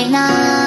いな。